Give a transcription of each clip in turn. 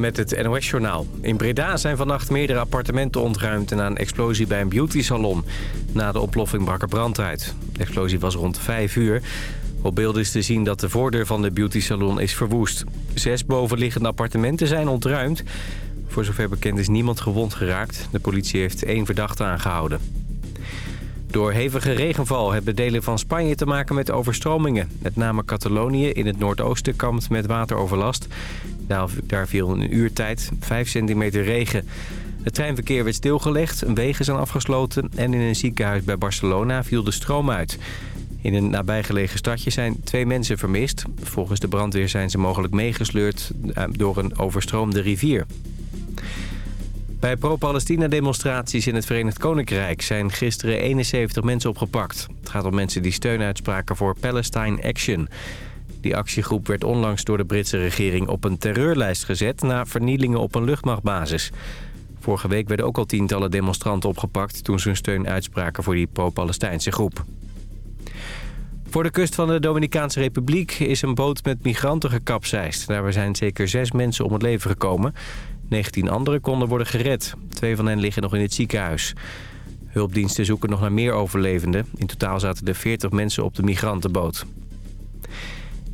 met het NOS-journaal. In Breda zijn vannacht meerdere appartementen ontruimd... na een explosie bij een beautysalon. Na de oploffing brak er brand uit. De explosie was rond 5 uur. Op beelden is te zien dat de voordeur van de beautysalon is verwoest. Zes bovenliggende appartementen zijn ontruimd. Voor zover bekend is niemand gewond geraakt. De politie heeft één verdachte aangehouden. Door hevige regenval hebben delen van Spanje te maken met overstromingen. Met name Catalonië in het noordoosten kampt met wateroverlast. Daar viel in een uur tijd 5 centimeter regen. Het treinverkeer werd stilgelegd, wegen zijn afgesloten... en in een ziekenhuis bij Barcelona viel de stroom uit. In een nabijgelegen stadje zijn twee mensen vermist. Volgens de brandweer zijn ze mogelijk meegesleurd eh, door een overstroomde rivier. Bij pro-Palestina-demonstraties in het Verenigd Koninkrijk zijn gisteren 71 mensen opgepakt. Het gaat om mensen die steun uitspraken voor Palestine Action. Die actiegroep werd onlangs door de Britse regering op een terreurlijst gezet... na vernielingen op een luchtmachtbasis. Vorige week werden ook al tientallen demonstranten opgepakt... toen ze hun steun uitspraken voor die pro-Palestijnse groep. Voor de kust van de Dominicaanse Republiek is een boot met migranten gekapseist. Daarbij zijn zeker zes mensen om het leven gekomen. 19 anderen konden worden gered. Twee van hen liggen nog in het ziekenhuis. Hulpdiensten zoeken nog naar meer overlevenden. In totaal zaten er 40 mensen op de migrantenboot.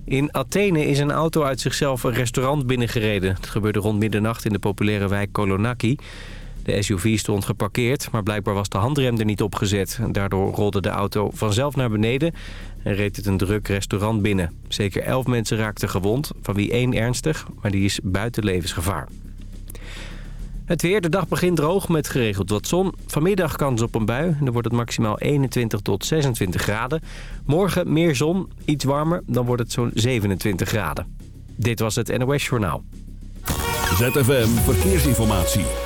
In Athene is een auto uit zichzelf een restaurant binnengereden. Het gebeurde rond middernacht in de populaire wijk Kolonaki. De SUV stond geparkeerd, maar blijkbaar was de handrem er niet opgezet. Daardoor rolde de auto vanzelf naar beneden en reed het een druk restaurant binnen. Zeker elf mensen raakten gewond, van wie één ernstig, maar die is buiten levensgevaar. Het weer, de dag begint droog met geregeld wat zon. Vanmiddag kans op een bui. Dan wordt het maximaal 21 tot 26 graden. Morgen meer zon, iets warmer. Dan wordt het zo'n 27 graden. Dit was het NOS Journaal. ZFM Verkeersinformatie.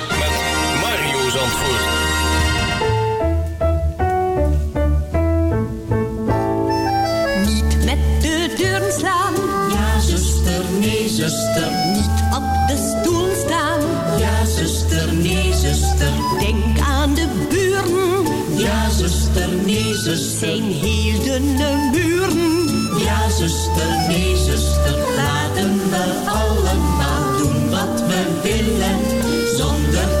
Zandvoort. Niet met de deuren slaan. Ja, zuster, nee, zuster. Niet op de stoel staan. Ja, zuster, nee, zuster. Denk aan de buren. Ja, zuster, nee, zuster. Zijn heel dunne muren. Ja, zuster, nee, zuster. Laten we allemaal doen wat we willen. Zonder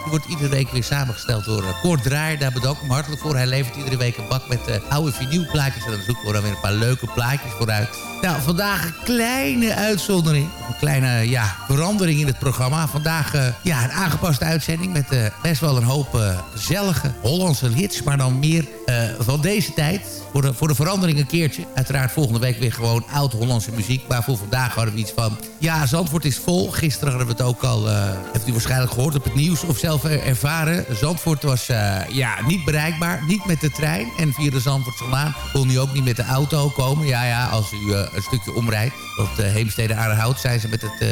wordt iedere week weer samengesteld door uh, Kort Draaier. Daar bedank ik hem hartelijk voor. Hij levert iedere week een bak met uh, oude vinylplaatjes. En dan zoeken we dan weer een paar leuke plaatjes vooruit. Nou, vandaag een kleine uitzondering. Een kleine ja, verandering in het programma. Vandaag ja, een aangepaste uitzending met best wel een hoop gezellige Hollandse hits. Maar dan meer van deze tijd. Voor de, voor de verandering een keertje. Uiteraard volgende week weer gewoon oud-Hollandse muziek. Maar voor vandaag hadden we iets van... Ja, Zandvoort is vol. Gisteren hadden we het ook al... heeft u waarschijnlijk gehoord op het nieuws of zelf ervaren. Zandvoort was ja, niet bereikbaar. Niet met de trein. En via de Zandvoortselaan kon u ook niet met de auto komen. Ja, ja, als u een stukje omrijdt. Op de Heemstede zijn ze met het, uh,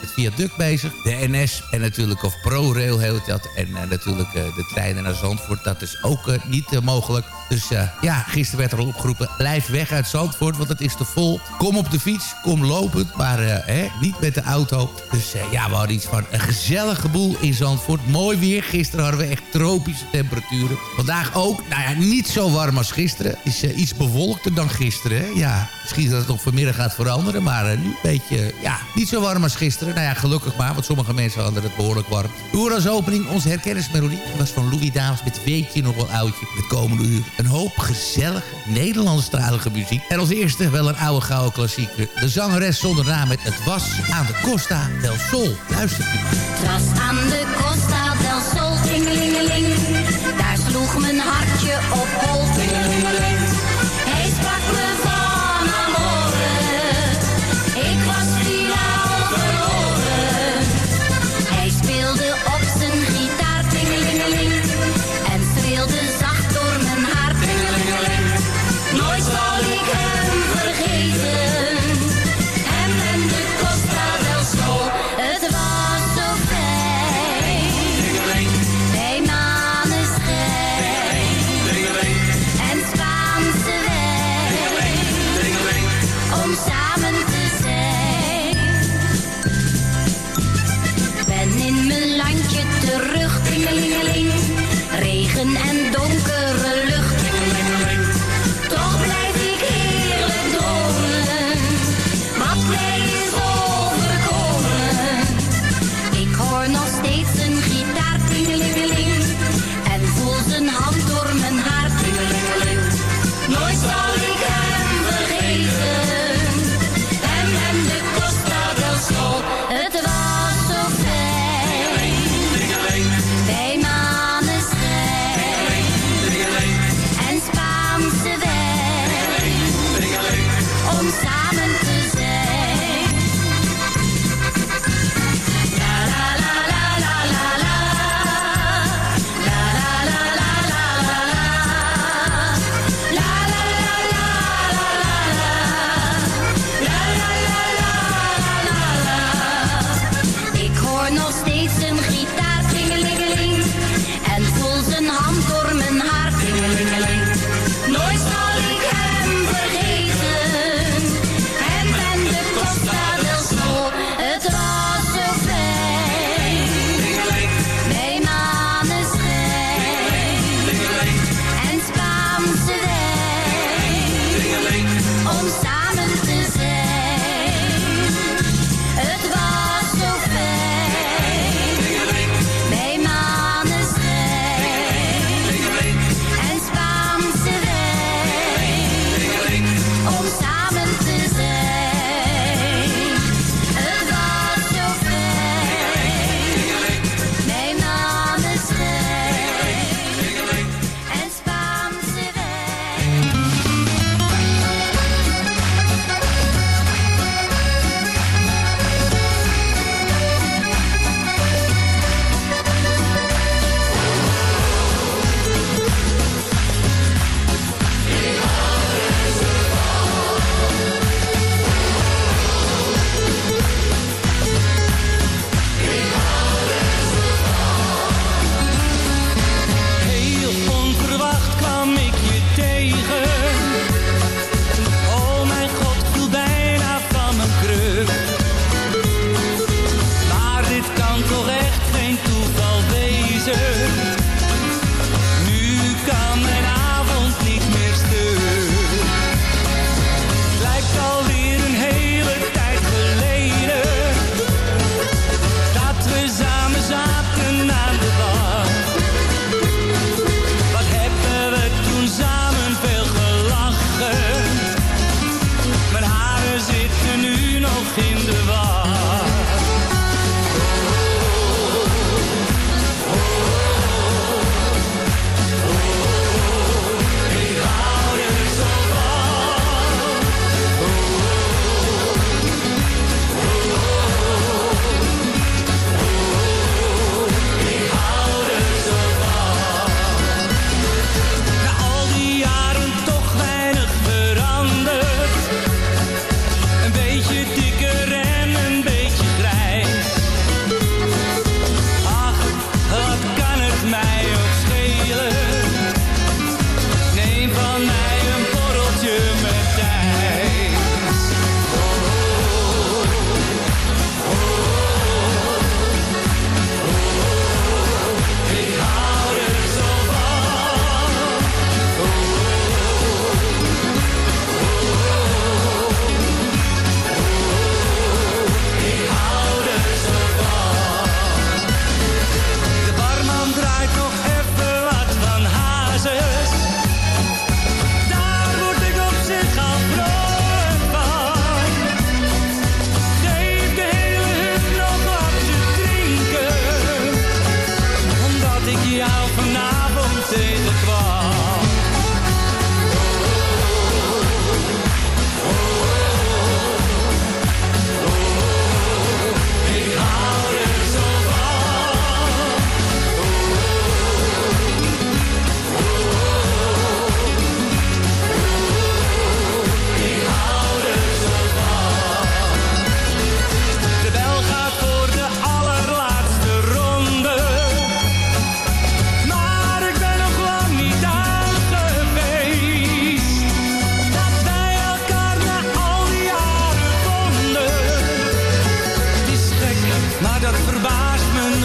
het viaduct bezig. De NS en natuurlijk of ProRail heet dat. En uh, natuurlijk uh, de treinen naar Zandvoort. Dat is ook niet mogelijk. Dus ja, gisteren werd er al opgeroepen... blijf weg uit Zandvoort, want het is te vol. Kom op de fiets, kom lopend, maar hè, niet met de auto. Dus ja, we hadden iets van een gezellige boel in Zandvoort. Mooi weer. Gisteren hadden we echt tropische temperaturen. Vandaag ook, nou ja, niet zo warm als gisteren. Is iets bewolkter dan gisteren, hè? Ja, misschien dat het nog vanmiddag gaat veranderen. Maar nu een beetje, ja, niet zo warm als gisteren. Nou ja, gelukkig maar, want sommige mensen hadden het behoorlijk warm. Door als opening onze herkennismelodie. Was van Louis Dames met Weet je nog wel oudje. Het komende uur een hoop gezellige Nederlandstalige muziek. En als eerste wel een oude gouden klassieker. De zangeres zonder naam met Het was aan de Costa del Sol. Luister u. Het was aan de Costa del Sol, tingelingeling. Daar sloeg mijn hartje op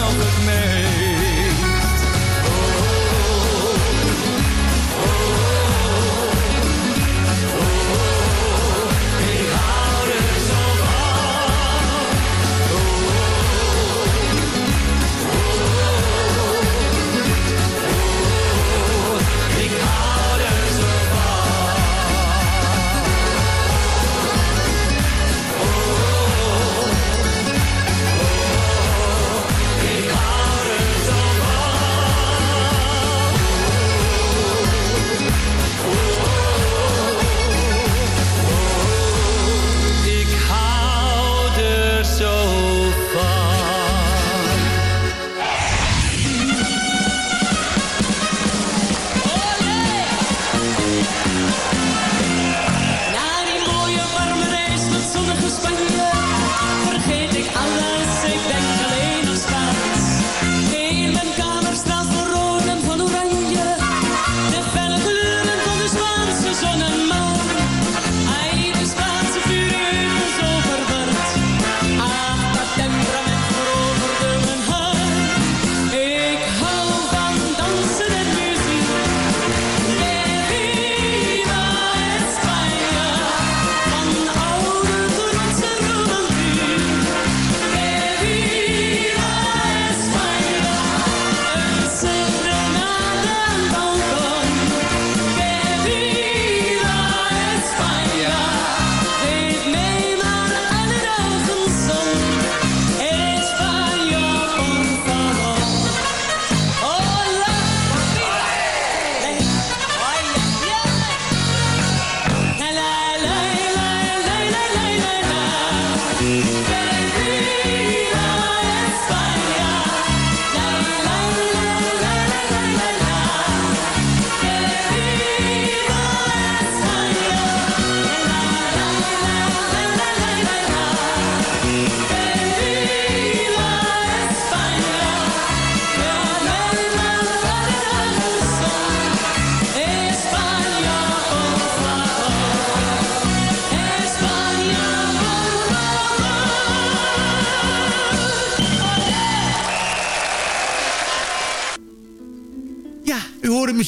maar dat verbaast me nog het meest.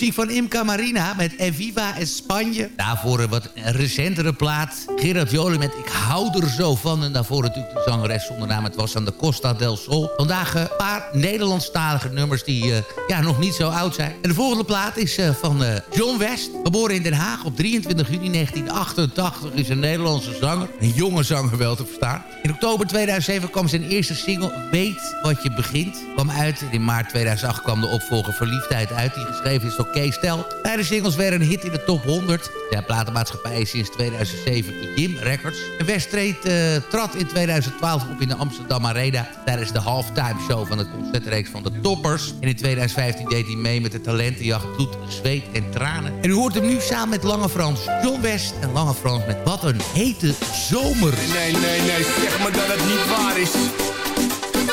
Muziek van Imca Marina met Eviva en Spanje. Daarvoor een wat recentere plaat. Gerard Jolie met Ik hou er zo van. En daarvoor natuurlijk de zangeres zonder naam. Het was aan de Costa del Sol. Vandaag een paar Nederlandstalige nummers die uh, ja, nog niet zo oud zijn. En de volgende plaat is uh, van uh, John West. Geboren in Den Haag op 23 juni 1988. Is een Nederlandse zanger. Een jonge zanger wel te verstaan. In oktober 2007 kwam zijn eerste single Weet wat je begint. Kwam uit. In maart 2008 kwam de opvolger Verliefdheid uit. Die geschreven is door Stel. Beide singles werden een hit in de top 100. Zijn platenmaatschappij is sinds 2007 Jim Records. En West treedt, uh, trad in 2012 op in de Amsterdam Arena... tijdens de halftime show van het concertreeks van de Toppers. En in 2015 deed hij mee met de talentenjacht Bloed, Zweet en Tranen. En u hoort hem nu samen met Lange Frans, John West en Lange Frans... met Wat een hete zomer. Nee, nee, nee, zeg maar dat het niet waar is.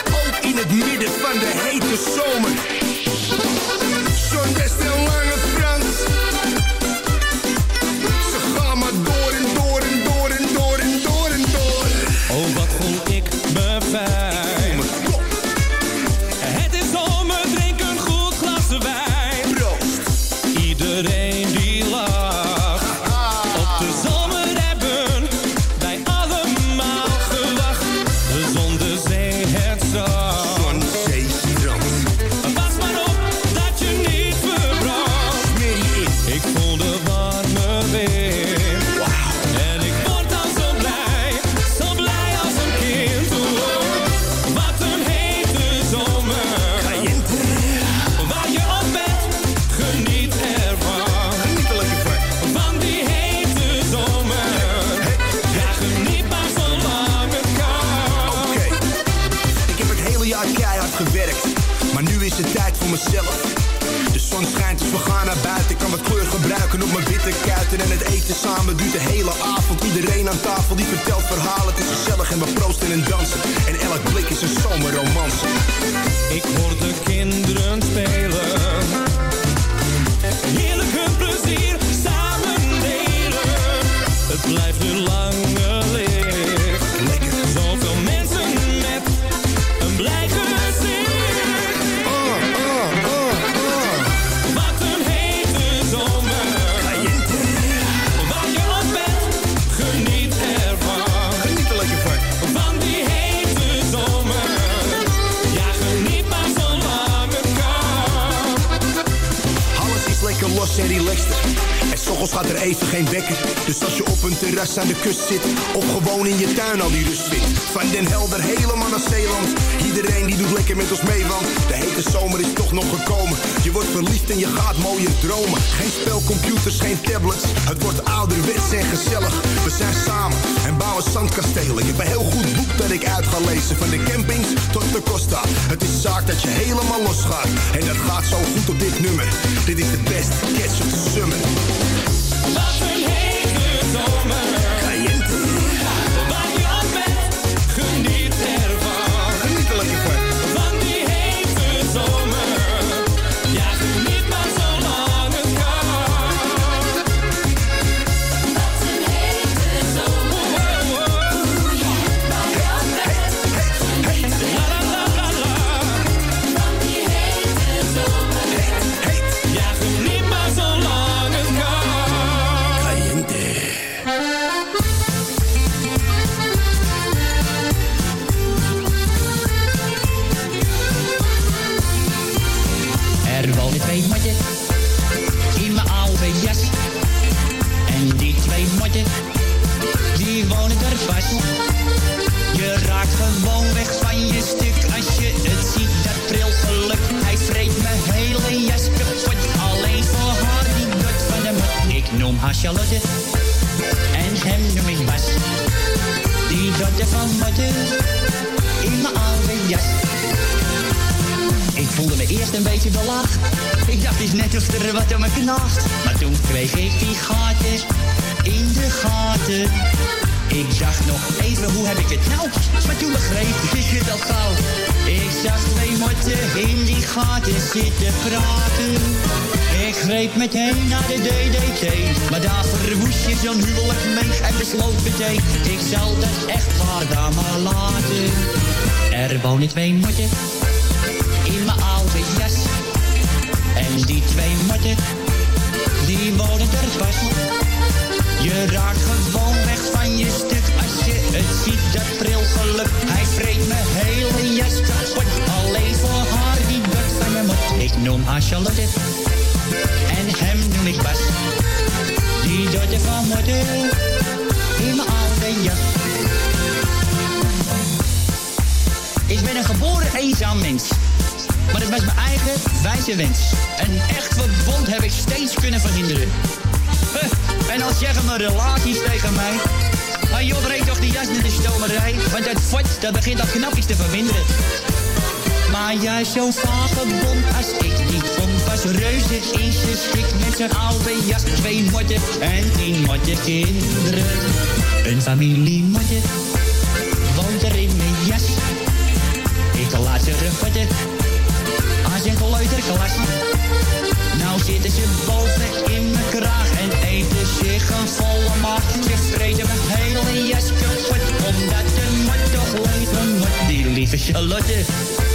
Ook in het midden van de hete zomer. Ouderwets en gezellig. We zijn samen en bouwen zandkastelen. Ik heb een heel goed boek dat ik uit ga lezen. Van de campings tot de Costa. Het is zaak dat je helemaal losgaat. En dat gaat zo goed op dit nummer. Dit is de beste catch of summer. Wat een zomer. Charlotte en hem noem ik Bas. Die dotte van motten in mijn oude jas. Ik voelde me eerst een beetje belachd. Ik dacht eens net of er wat aan me knaagt. Maar toen kreeg ik die gaten in de gaten. Ik dacht nog even, hoe heb ik het nou? Maar toen begreep ik het al gauw. Ik zag twee motten in die gaten zitten praten. Ik greep meteen naar de DDT. Maar daar verwoest je zo'n huwelijk mee. En besloot meteen, ik zal dat echt waar daar maar laten. Er wonen twee motten in mijn oude jas. En Die twee motten, die wonen er pas. Je raakt gewoon weg van je stuk als je het ziet, dat pril geluk. Hij vreet me hele jas kapot, alleen voor haar die buk van me mot. Ik noem haar Charlotte, en hem noem ik Bas. Die dotte van motten, in mijn oude jas. Ik ben een geboren eenzaam mens. Maar het was mijn eigen wijze wens. Een echt verbond heb ik steeds kunnen verhinderen. Huh, En als zeggen mijn relaties tegen mij... Maar joh, breng toch die jas naar de stomerij. Want het fort, dat begint al knapjes te verminderen. Maar juist zo'n vagebond als ik niet vond... was reuze in zijn schik met zijn oude jas. Twee motten en tien motten kinderen. Een familiemotje woont er in mijn jas. Ik laat ze refotten aan zijn kleuterklas. Nou zitten ze boven in mijn kraag en eten zich een volle maag. Ze vreten mijn hele jas kapot, omdat de mot toch leven moet. Die lieve Charlotte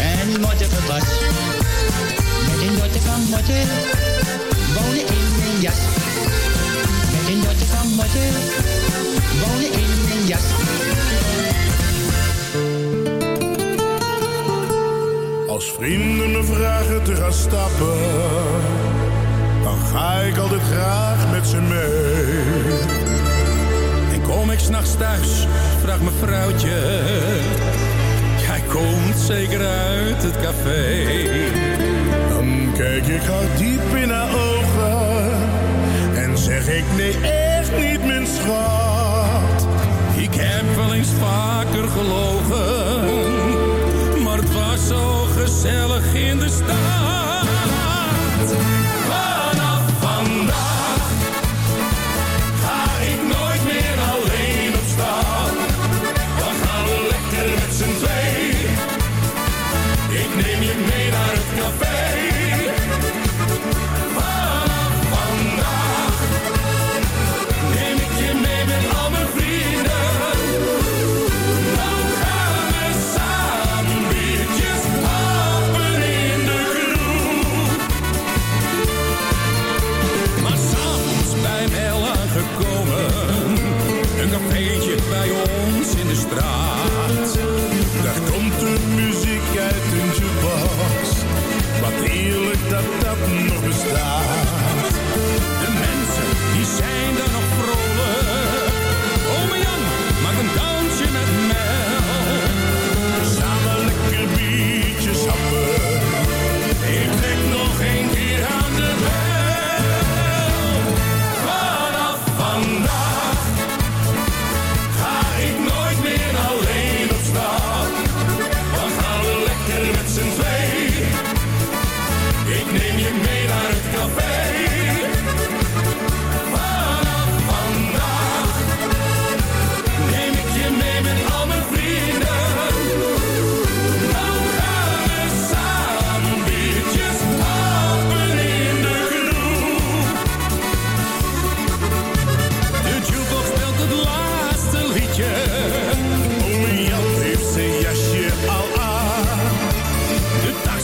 en motte was. Met een dotter van motte wonen in mijn jas. Met een dotter van motte wonen in mijn jas. Als vrienden me vragen te gaan stappen, dan ga ik altijd graag met ze mee. En kom ik s'nachts thuis, vraagt mijn vrouwtje. Komt zeker uit het café. Dan kijk ik haar diep in haar ogen en zeg ik nee, echt niet, mijn schat. Ik heb wel eens vaker gelogen. Maar het was zo gezellig in de stad.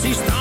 De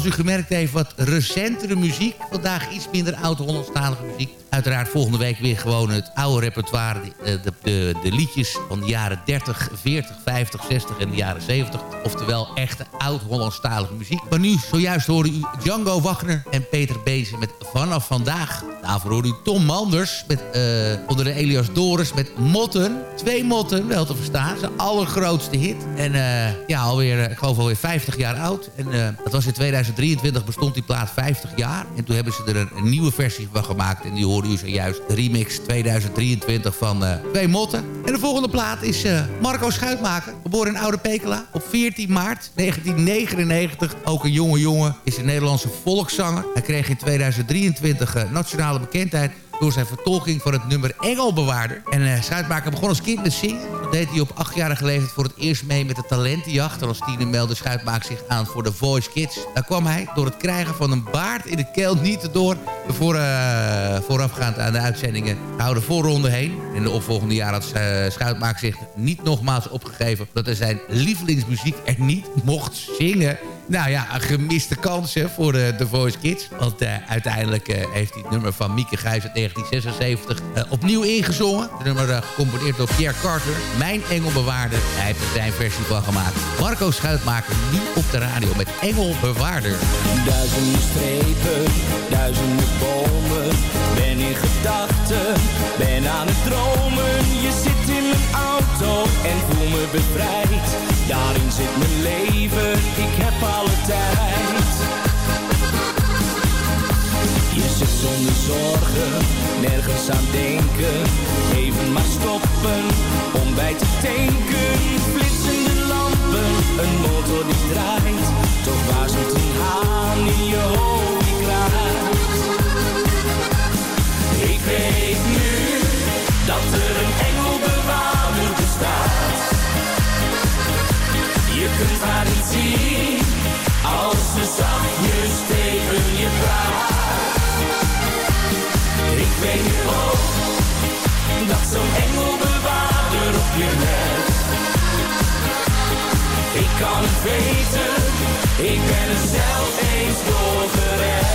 zoals u gemerkt heeft, wat recentere muziek. Vandaag iets minder oud-Hollandstalige muziek. Uiteraard volgende week weer gewoon het oude repertoire. De, de, de, de liedjes van de jaren 30, 40, 50, 60 en de jaren 70. Oftewel echte oud-Hollandstalige muziek. Maar nu, zojuist hoorde u Django Wagner en Peter Bezen met Vanaf Vandaag. Daarvoor hoorde u Tom Manders met, eh, onder de Elias Doris met Motten. Twee Motten, wel te verstaan. Zijn allergrootste hit. En eh, ja, alweer, eh, ik geloof alweer 50 jaar oud. En eh, dat was in 2023, bestond die plaat 50 jaar. En toen hebben ze er een, nieuwe versie van gemaakt. En die hoorde u zojuist. De remix 2023 van Twee Motten. En de volgende plaat is Marco Schuitmaker. Geboren in Oude Pekela op 14 maart 1999. Ook een jonge jongen. Is een Nederlandse volkszanger. Hij kreeg in 2023 eh, nationale bekendheid door zijn vertolking van het nummer Engelbewaarder. En uh, Schuitmaker begon als kind met zingen. Dat deed hij op achtjarige leeftijd voor het eerst mee met de talentenjacht. En als tiener meldde Schuitmaker zich aan voor de Voice Kids. Daar kwam hij door het krijgen van een baard in de keel niet door... Voor, eh, voorafgaand aan de uitzendingen houden voorronde heen. In de opvolgende jaren had uh, Schuitmaker zich niet nogmaals opgegeven... dat hij zijn lievelingsmuziek er niet mocht zingen... Nou ja, gemiste kans hè, voor de, de Voice Kids. Want uh, uiteindelijk uh, heeft hij het nummer van Mieke Gijs uit 1976 uh, opnieuw ingezongen. Het nummer gecomponeerd door Pierre Carter. Mijn Engelbewaarder. Hij heeft er zijn versie van gemaakt. Marco Schuitmaker nu op de radio met Engelbewaarder. Duizenden strepen, duizenden bomen. Ben in gedachten, ben aan het dromen. Je zit in mijn auto en voel me bevrijd. Daarin zit mijn leven, ik heb alle tijd. Je zit zonder zorgen, nergens aan denken. Even maar stoppen, om bij te tanken. Flitsende lampen, een motor die draait. Toch waarzelt een haan in je hoofd. Ik weet nu, dat er een kunt niet zien, als ze zachtjes tegen je praat. Ik weet nu ook, dat zo'n engelbewaarder op je let. Ik kan het weten, ik ben er zelf eens door gered.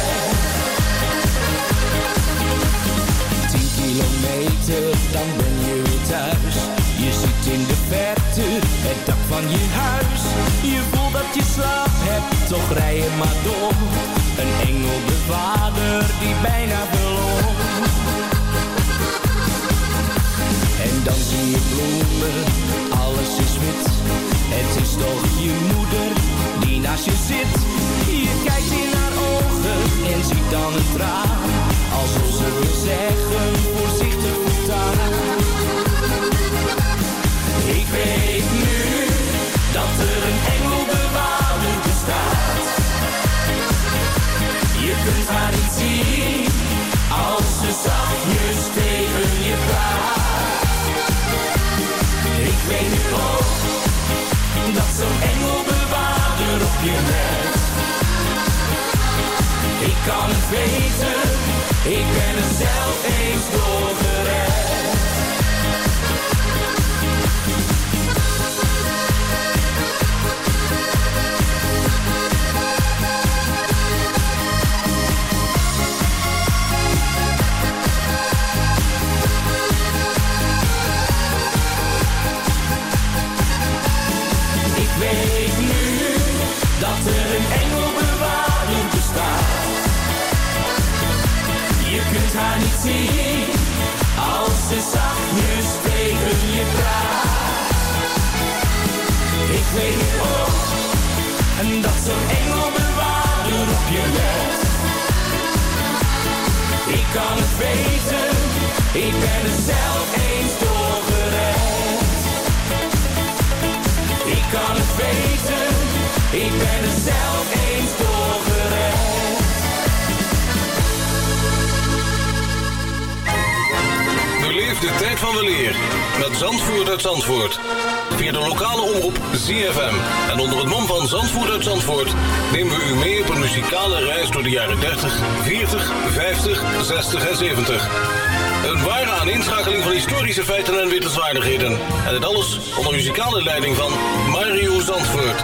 Tien kilometer, dan ben in de verte het dak van je huis. Je voelt dat je slaap hebt, toch rij je maar door. Een engelbewaarder die bijna verloor. En dan zie je bloemen, Ik kan het weten, ik ben er zelf eens door gered. Dat er een engelbewaarder bestaat. Je kunt haar niet zien als ze zachtjes tegen je praat. Ik weet ook en dat zo'n engelbewaarder op je let. Ik kan het weten, ik ben er zelf eens door gered. Ik kan het weten, ik ben zelf eens. Beleef de tijd van weleer met Zandvoort uit Zandvoort. Via de lokale omroep ZFM. En onder het mom van Zandvoort uit Zandvoort... nemen we u mee op een muzikale reis door de jaren 30, 40, 50, 60 en 70. Een ware aaninschakeling van historische feiten en wittelswaardigheden. En het alles onder muzikale leiding van Mario Zandvoort.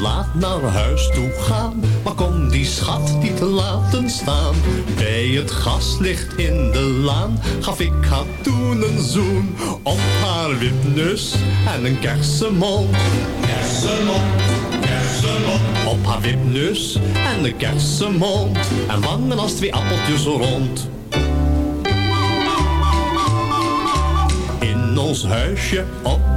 Laat naar huis toe gaan, maar kon die schat niet laten staan. Bij het gaslicht in de laan gaf ik haar toen een zoen op haar wipneus en een kersenmond. Kersenmond. Op haar wipneus en een kersenmond en wangen als twee appeltjes rond. In ons huisje op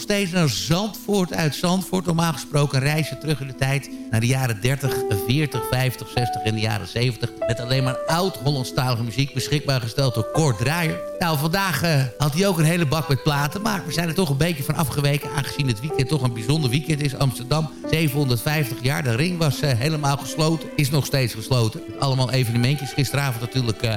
Steeds naar Zandvoort uit Zandvoort. Normaal gesproken reizen terug in de tijd naar de jaren 30, 40, 50, 60 en de jaren 70. Met alleen maar oud-Hollandstalige muziek beschikbaar gesteld door Kort Draaier. Nou, vandaag uh, had hij ook een hele bak met platen. Maar we zijn er toch een beetje van afgeweken. Aangezien het weekend toch een bijzonder weekend is. Amsterdam, 750 jaar. De ring was uh, helemaal gesloten. Is nog steeds gesloten. Allemaal evenementjes. Gisteravond natuurlijk uh,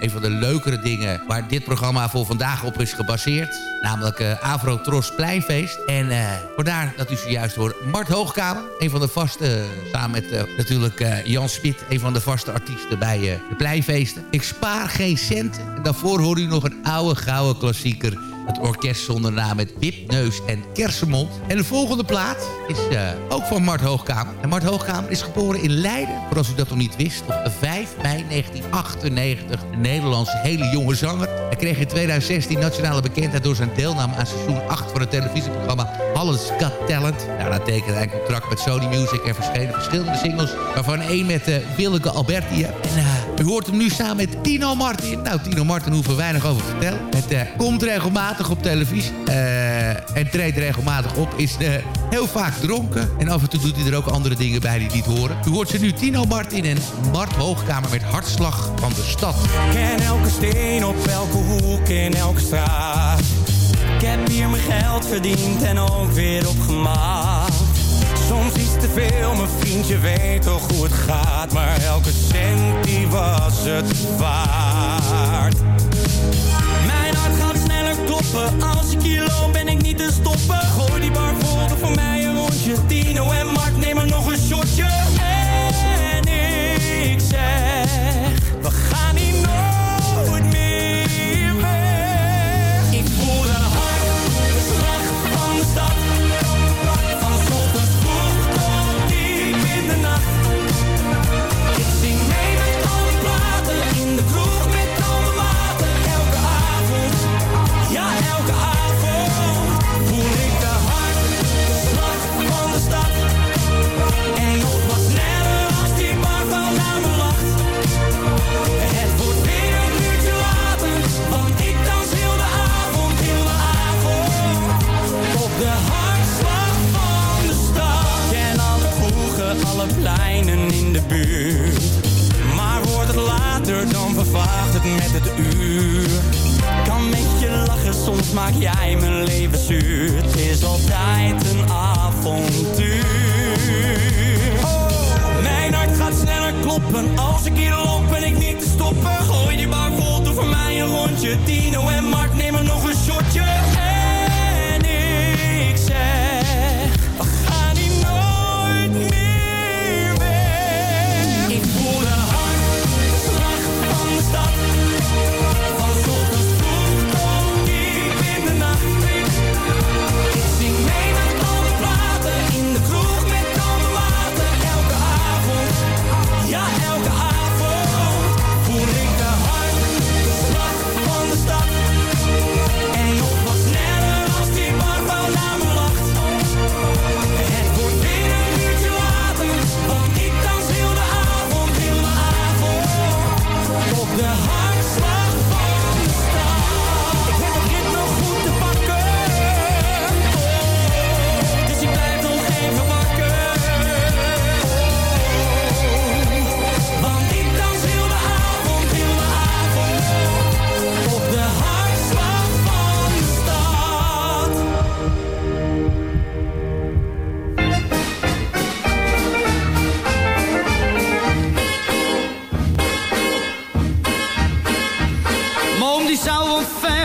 een van de leukere dingen... waar dit programma voor vandaag op is gebaseerd. Namelijk Avro Tros Pleinfeest. En vandaar dat u zojuist hoort Mart Hoogkamer. Een van de vaste, samen met natuurlijk Jan Smit... een van de vaste artiesten bij de Pleinfeesten. Ik spaar geen cent. En daarvoor hoor u nog een oude gouden klassieker. Het orkest zonder naam met Wipneus en Kersenmond. En de volgende plaat is uh, ook van Mart Hoogkamer. En Mart Hoogkamer is geboren in Leiden. Voor als u dat nog niet wist. Op 5 mei 1998. Een Nederlandse hele jonge zanger. Hij kreeg in 2016 nationale bekendheid door zijn deelname aan seizoen 8 van het televisieprogramma Alles Got Talent. Daarna tekende hij een contract met Sony Music en verschenen verschillende singles. Waarvan één met uh, Willeke Alberti. En uh, u hoort hem nu samen met Tino Martin. Nou, Tino Martin hoeven we weinig over te vertellen. Het uh, komt regelmatig op televisie. Uh, en treedt regelmatig op. Is uh, heel vaak dronken. En af en toe doet hij er ook andere dingen bij die niet horen. U hoort ze nu Tino Martin en Mart Hoogkamer met Hartslag van de Stad. Ken elke steen op elke hoek in elke straat. Ik heb hier mijn geld verdiend en ook weer opgemaakt. Soms te veel, mijn vriendje weet toch hoe het gaat. Maar elke cent die was het waard. Mijn hart gaat sneller kloppen. Als ik hier loop ben ik niet te stoppen. Gooi die bar voor mij een rondje. Tino en later, dan vervaagt het met het uur. Kan met je lachen, soms maak jij mijn leven zuur. Het is altijd een avontuur. Mijn hart gaat sneller kloppen. Als ik hier loop, ben ik niet te stoppen. Gooi die bar vol, doe voor mij een rondje. Tino en Mark nemen nog een shotje.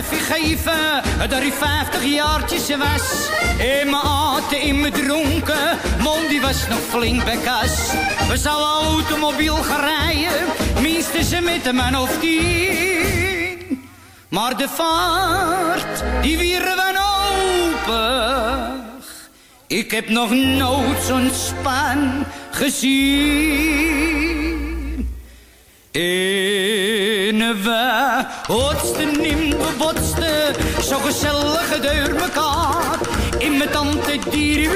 Geven, dat hij vijftig jaartjes was. In mijn aten, in mijn dronken, Moom die was nog flink bij kas. We zouden automobiel gaan rijden, minstens met een man of tien. Maar de vaart, die wieren we open. Ik heb nog nooit zo'n span gezien. In we hotsten in we botsten, zo gezellig deur mekaar. In mijn tante dier,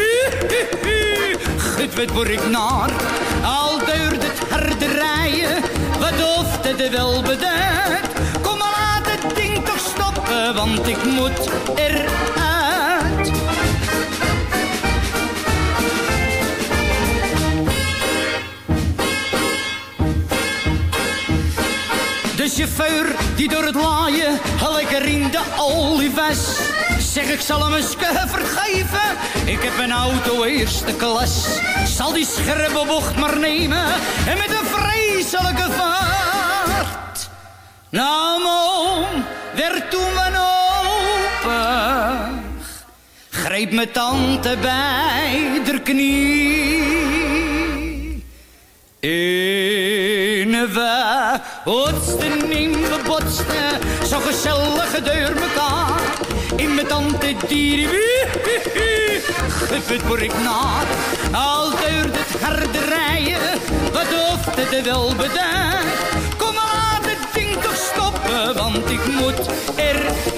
gut wat word ik naar. Al deurde het harde wat of het wel beduidt. Kom maar laat het ding toch stoppen, want ik moet eruit. Chauffeur die door het laaien lekker in de olie was. Zeg, ik zal hem eens vergeven. Ik heb een auto eerste klas. Zal die scherpe bocht maar nemen. En met een vreselijke vaart. Nou, mom, werd toen mijn open. Greep mijn tante bij de knie. In we hotsten in we botsten, zo gezellig deur mekaar. In mijn tante die het word ik naar. Al duurde het harde wat hoeft het er wel beduid. Kom maar het ding toch stoppen, want ik moet eruit.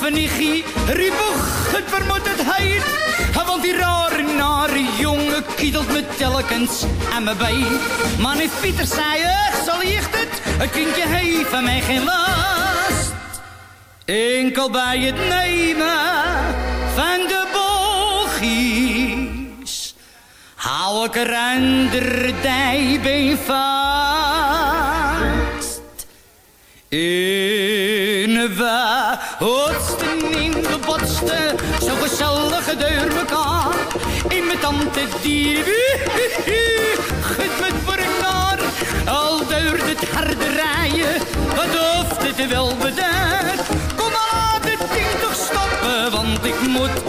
Mijn lieve nichtje, rieboeg, het heet. Want die rare, nare jongen kietelt me telkens aan mijn been. Maar nu Pieter zei, zal licht het, het kindje heeft van mij geen last. Enkel bij het nemen van de boogjes, hou ik er ander dijbeen vast. Zo gezellig deur mekaar. In mijn tante die gut met voor elkaar. Al duurt het harde rijden, wat hoeft het wel beduid. Kom maar laat het ding toch stoppen, want ik moet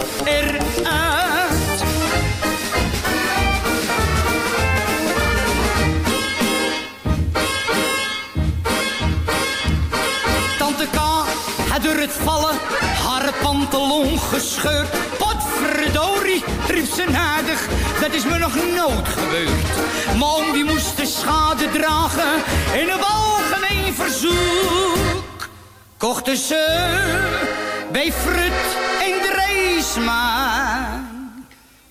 door het vallen haar pantalon gescheurd. Potverdorie, riep ze nadig, dat is me nog nooit gebeurd. Maar die moest de schade dragen in een algemeen verzoek. Kochten ze bij Frut en Dreesma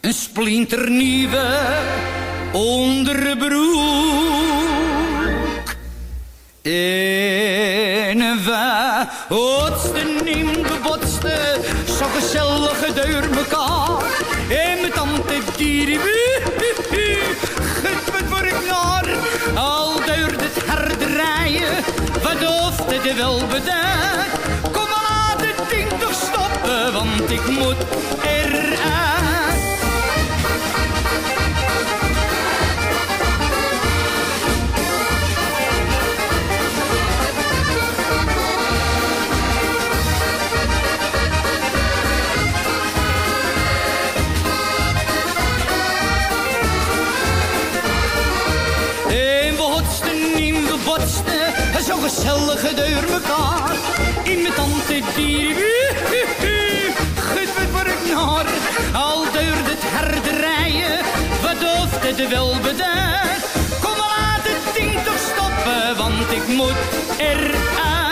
een splinternieuwe onderbroek. En we deur mekaar. En met tante die gut voor ik naar. Al duurde het harde rijden, wat hoeft het wel beduid. Kom maar laat het ding toch stoppen, want ik moet eruit. Botsten, zo gezellig deur mekaar. In mijn tante die gut met voor ik naar. Al duurde het harde rijden, wat hoeft het wel beduid. Kom maar laat het ding toch stoppen, want ik moet eruit.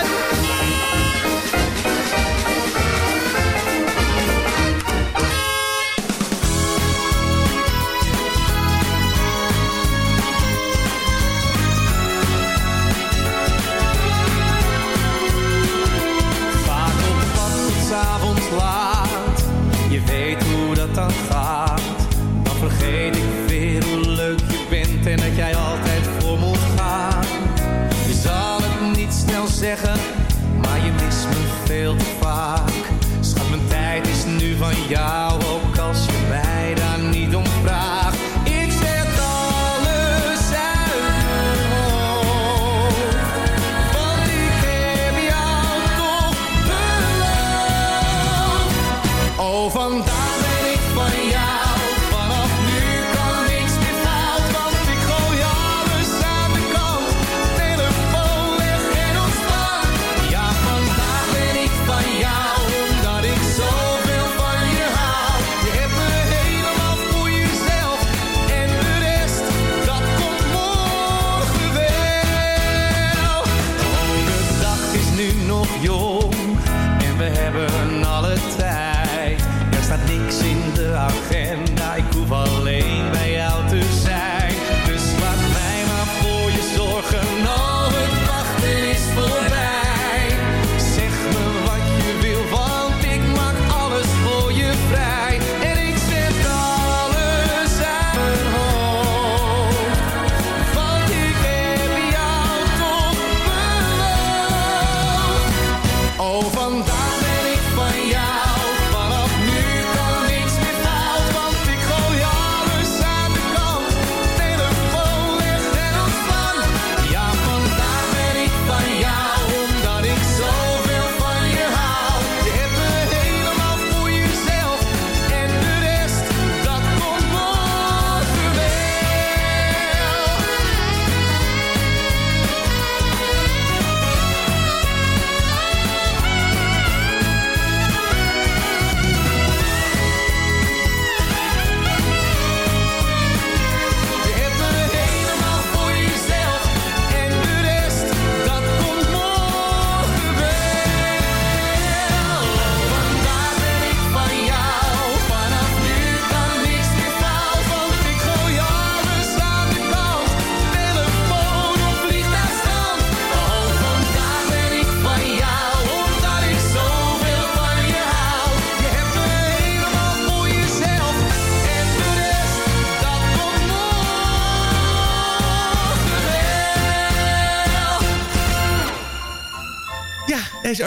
Je weet hoe dat dan gaat. Dan vergeet ik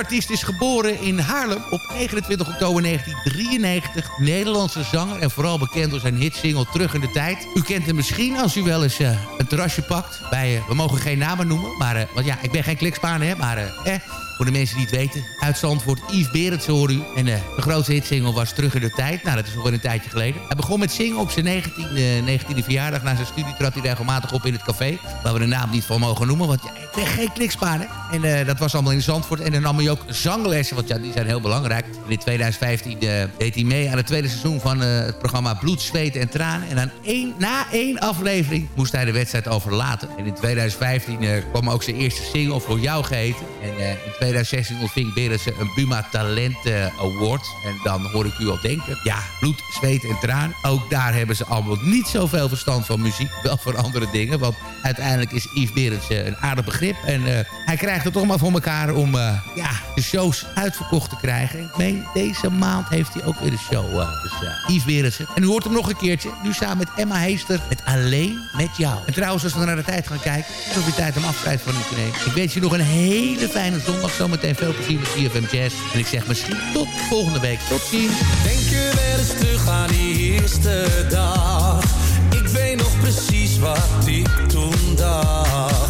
artiest is geboren in Haarlem op 29 oktober 1993. Nederlandse zanger en vooral bekend door zijn hitsingle Terug in de Tijd. U kent hem misschien als u wel eens uh, een terrasje pakt. Bij, uh, we mogen geen namen noemen, maar uh, want ja, ik ben geen klikspaan, hè, maar eh, voor de mensen die het weten. Uit Zandvoort, Yves Berendsen hoor u. En uh, de grootste hitsingle was Terug in de Tijd. Nou, dat is alweer een tijdje geleden. Hij begon met zingen op zijn 19e, 19e verjaardag. Na zijn studie trad hij regelmatig op in het café. Waar we de naam niet van mogen noemen, want ja, ben geen klikspaan, hè. En uh, dat was allemaal in Zandvoort. En dan nam hij ook zanglessen, want ja, die zijn heel belangrijk. En in 2015 uh, deed hij mee aan het tweede seizoen van uh, het programma Bloed, Zweet en Tranen. En aan één, na één aflevering moest hij de wedstrijd overlaten. En in 2015 kwam ook zijn eerste single voor jou geheten. En in 2016 ontving Berendsen een Buma Talent Award. En dan hoor ik u al denken, ja, bloed, zweet en traan. Ook daar hebben ze allemaal niet zoveel verstand van muziek. Wel voor andere dingen, want uiteindelijk is Yves Berendsen een aardig begrip. En uh, hij krijgt het toch maar voor elkaar om uh, ja, de shows uitverkocht te krijgen. Ik meen, deze maand heeft hij ook weer een show. Uh, dus Yves Berendsen. En u hoort hem nog een keertje. Nu samen met Emma Heester. Met Alleen met jou. En trouwens, als we naar de tijd gaan kijken. is het weer tijd om afscheid van u te nemen. Ik wens je nog een hele fijne zondag. Zometeen veel plezier met CFM Jazz. En ik zeg misschien tot volgende week. Tot ziens. Denk je wel eens terug aan die eerste dag. Ik weet nog precies wat ik toen dacht.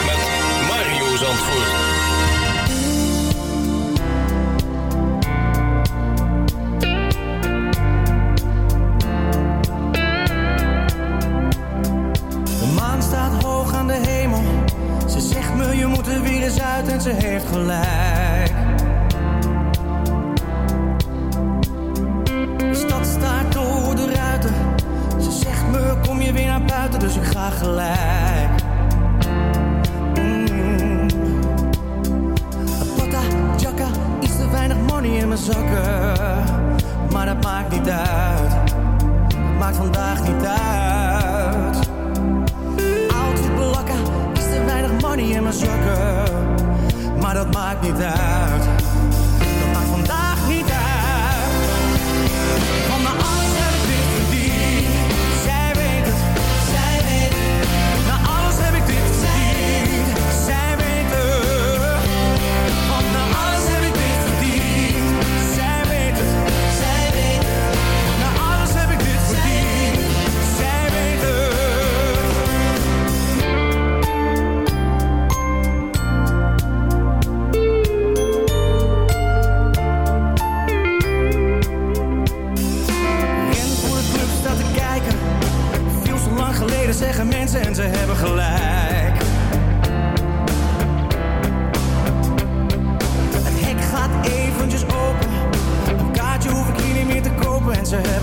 Zandvoort. De maan staat hoog aan de hemel. Ze zegt me je moet er weer eens uit en ze heeft gelijk. De stad staat door de ruiten. Ze zegt me kom je weer naar buiten, dus ik ga gelijk. Mijn zakken. Maar dat maakt niet uit. Dat maakt vandaag niet uit. Oud blakken, is te weinig money in mijn zakken. Maar dat maakt niet uit. Dat maakt vandaag niet uit. En ze hebben gelijk. Het hek gaat eventjes open. Een kaartje hoef ik hier niet meer te kopen en ze hebben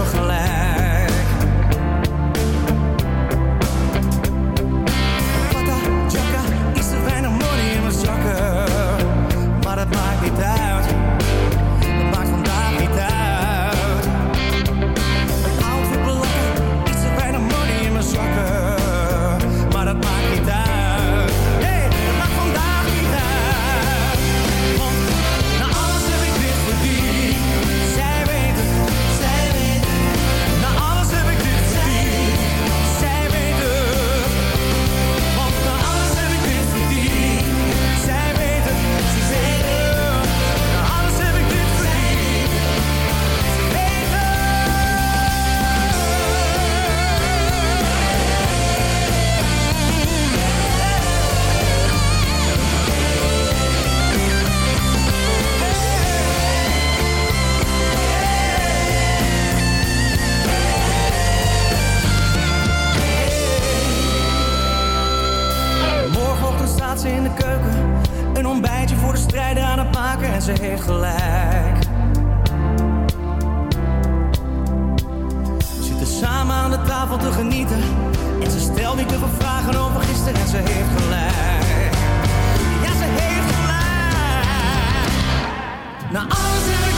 ze heeft gelijk. We zitten samen aan de tafel te genieten. En ze stelt niet te veel vragen over gisteren en ze heeft gelijk. Ja, ze heeft gelijk. Na alles